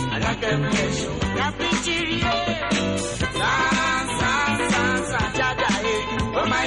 I like them nation. Happy Chiri. San, san, san, san. jaja, eh. Oh my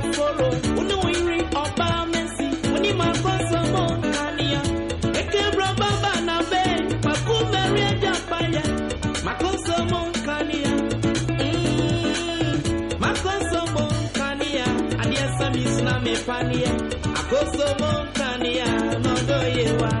tó yé wa.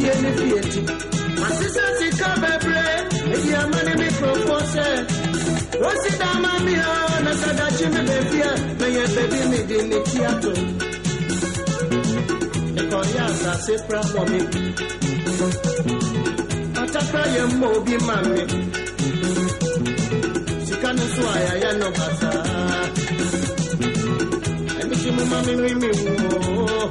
ofie ne fieti Masisa sika bebre Edi amani mi propose Rosi dama mi o na sadachi mi befia Na ye baby mi di mi tiato Eko ya sa se pra mo mi Atakra ye mo obi ma mi Sika no so aya ya no basa Emi si mu ma mi nwi mi wo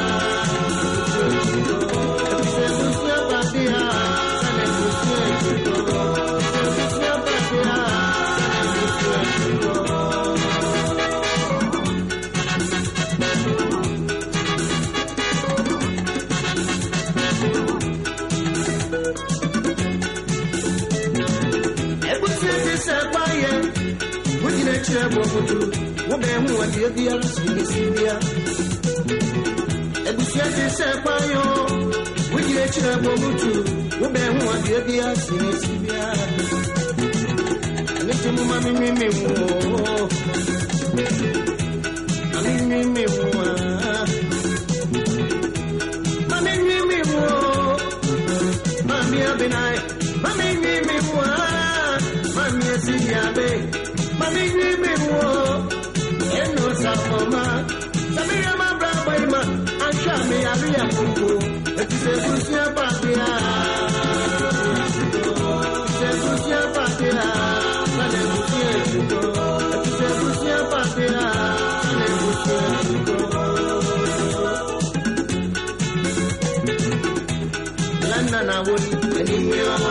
kyerɛ bɔ foto wobɛn ho adeɛ biara sinisi bia ebusie ti sɛ kpayɛ o wogyina kyerɛ bɔ foto wobɛn ho adeɛ biara sinisi bia ɛne ti mu ma mi mi mi mu o ma mi mi mi mu a ma mi mi mi mu o. Mami abinai, mami nyi mi wa, mami esi yabe, mami nyi mi wo, eno safoma, sami ima, ansha mi abi ya eti se kusia patia, se kusia patia, sane kusia chuko, eti se kusia patia, sane kusia chuko. London awoyi enimia enimia New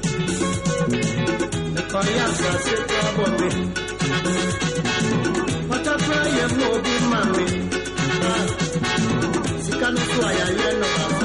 no so a yɛayɛ no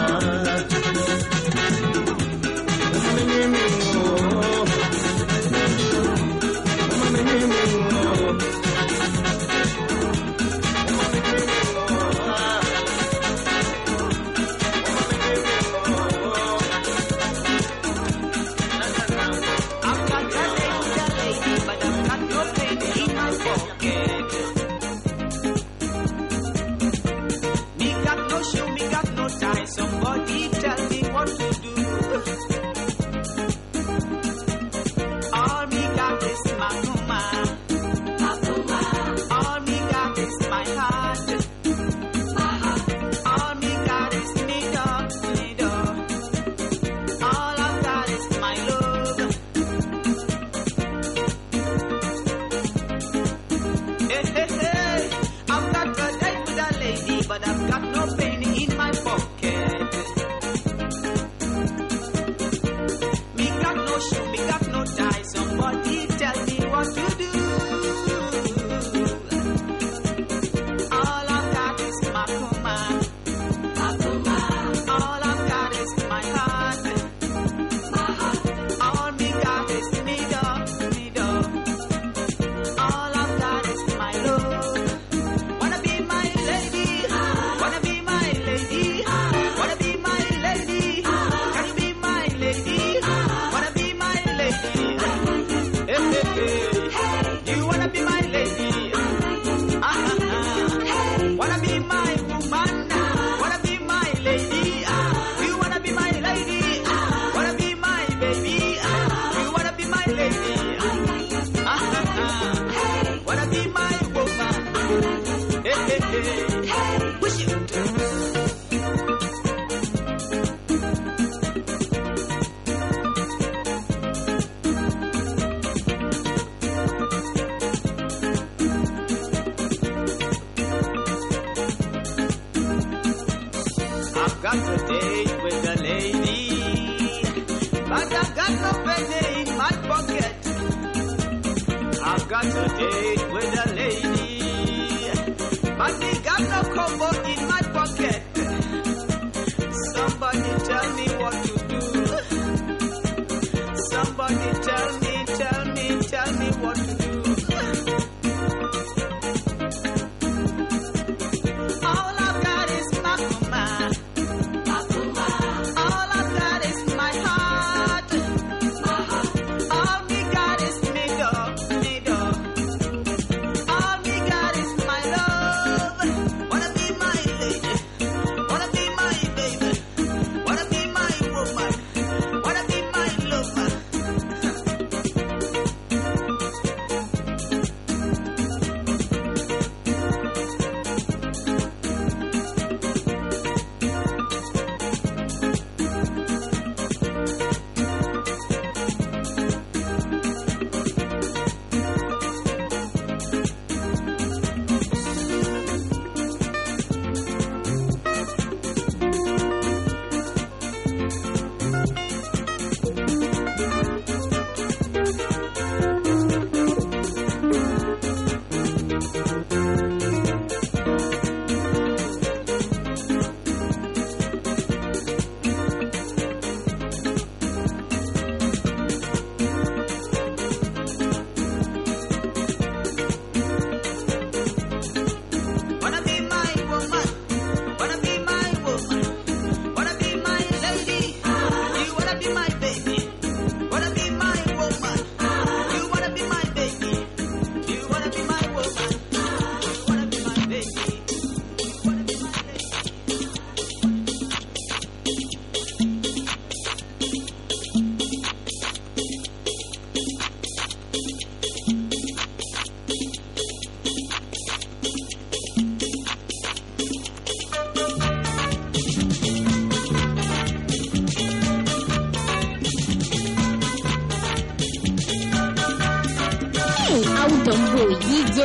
Auto boy,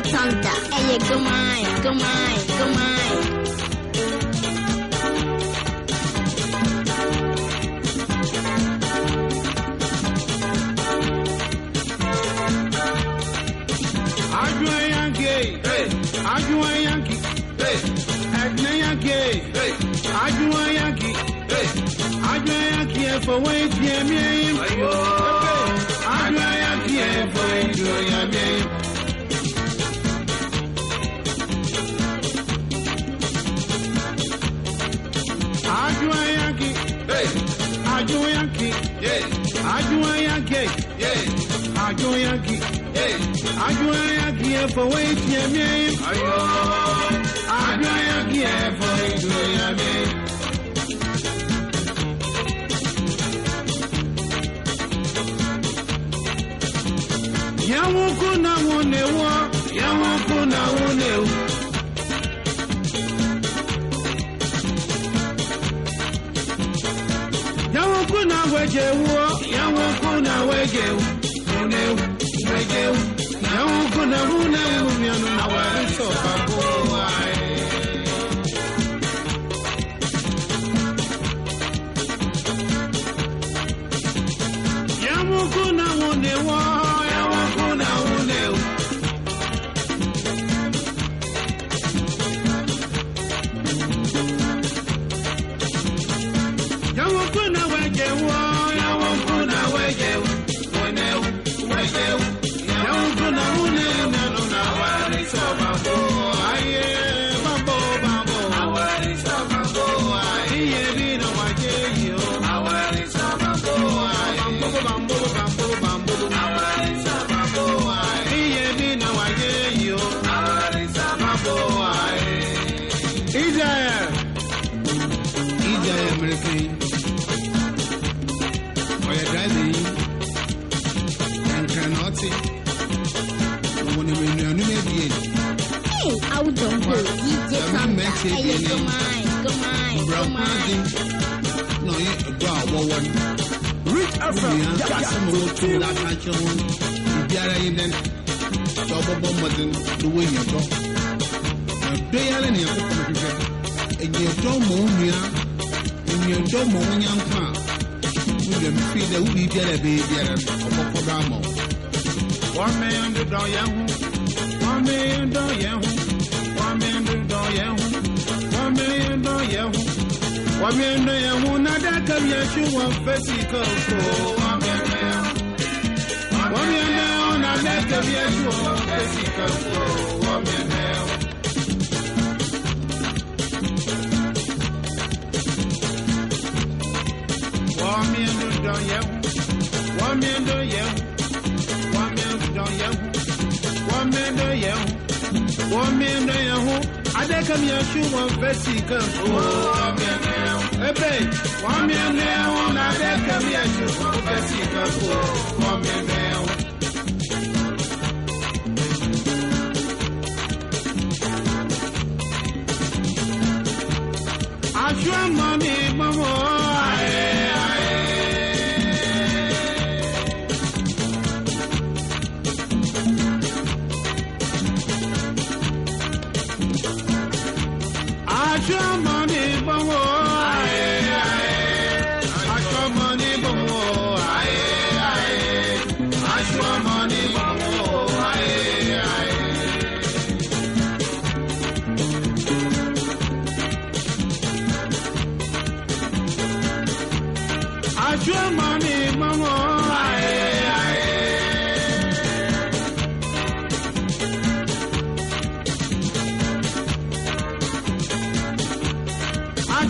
Santa. Come on, come on, come on. ajuma yaki ajuma yaki e fo we tie mi ajuma yaki e fo ido ya mi ajuma yaki ajuma yaki ajuma yaki ajuma yaki ajuma yaki e fo we tie mi ajuma gloria quién fue y gloria bien. Yamuku na wunewa, yamuku na wunewa. Yamuku na wejewa, yamuku na wejewa, wunewa, wejewa. Yamuku na wunewa, yanu na wejewa, kakuwa. are from. Do yahoo, yahoo, yahoo, yahoo wamendo yanguna dakavyashuwa mfesika uko wamendo yanguna dakavyashuwa mfesika uko wamendo wamendo don yehu wamendo yehu wamendo don yehu wamendo yehu wamendo yehu adakavyashuwa mfesika uko wamendo one man, one ní One abẹ́kẹ̀mí one man. One sí one man.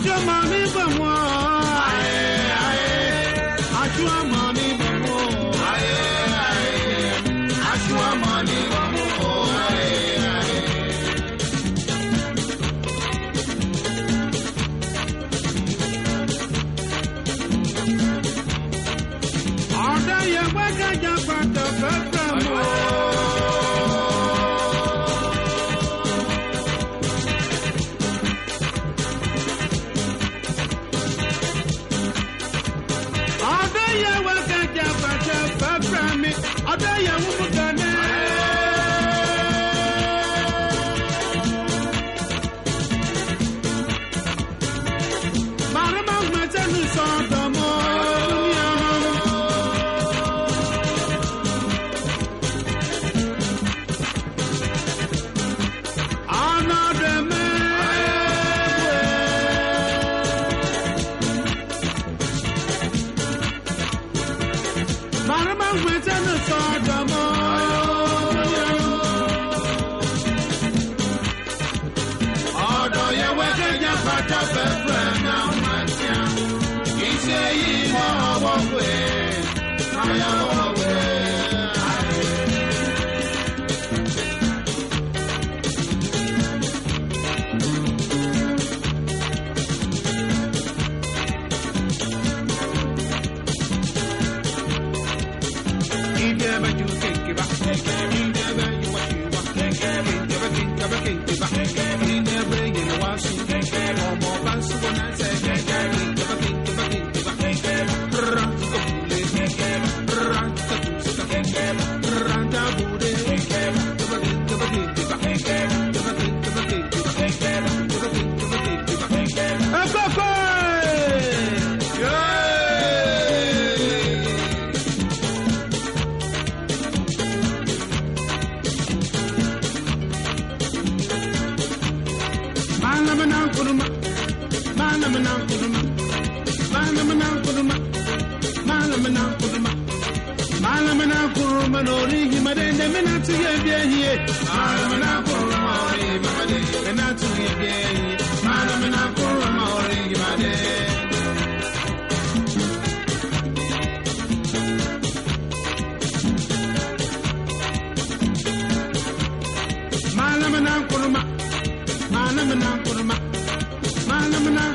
जो मामे बमवा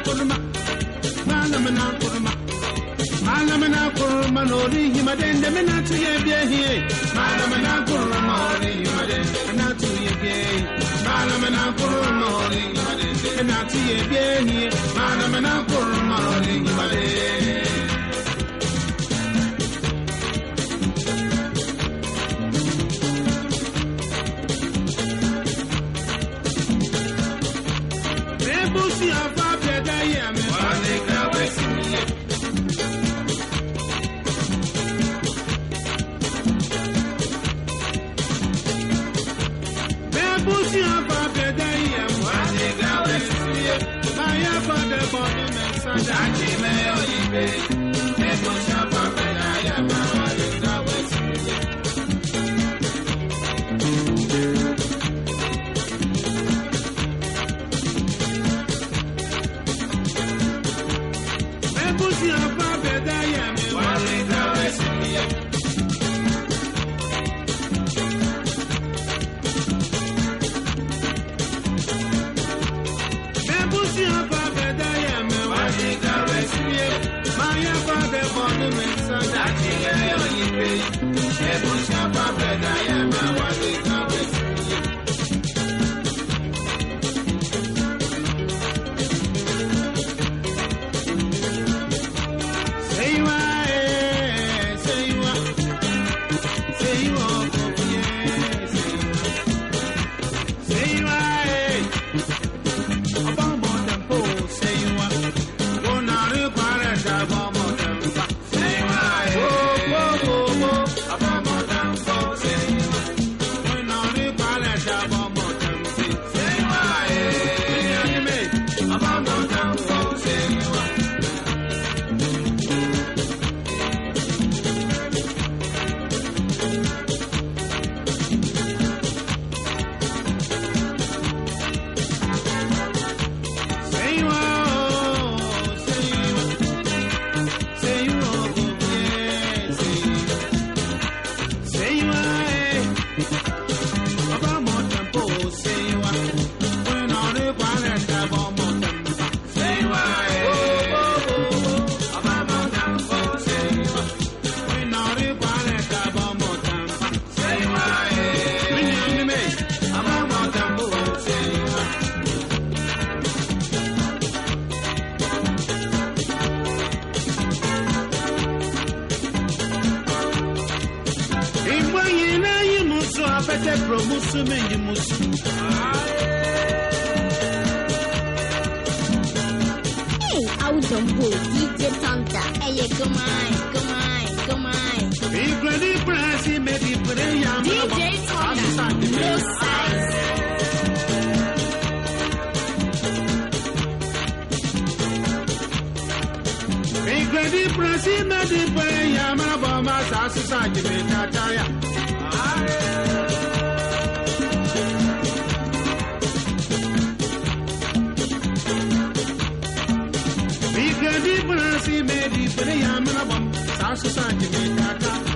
kurma kurma malamina kurma nori himade da biye hiye malamina kurma nori himade biye malamina kurma nori himade mina biye hiye malamina kurma nori himade see a Sunday, I came out, you Lepro musu mengi musu. Hey, Autombo, DJ Santa, ele come on, come on, come on. If Granny Brassy may put in yam, DJ Santa, no size. Granny Brassy may be put in yam, but my sass is a jibbit, me di bere ya mina ba ta su sa ta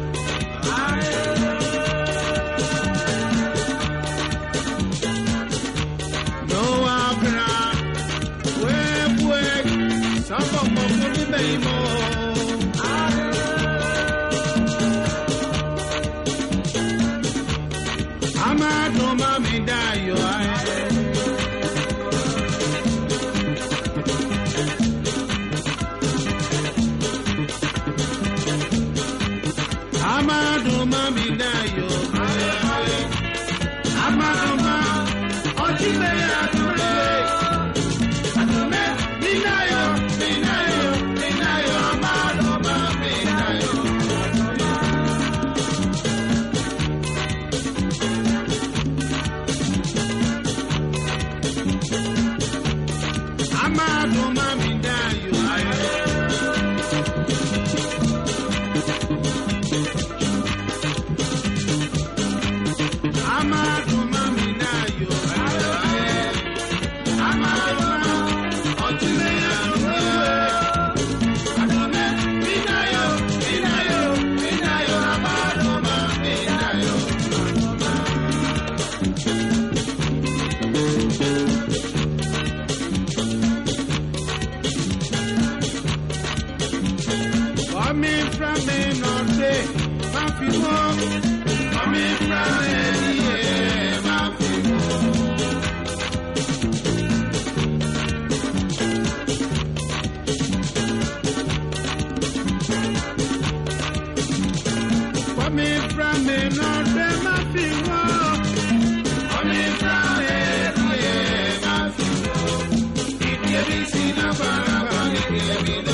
Thank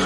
you.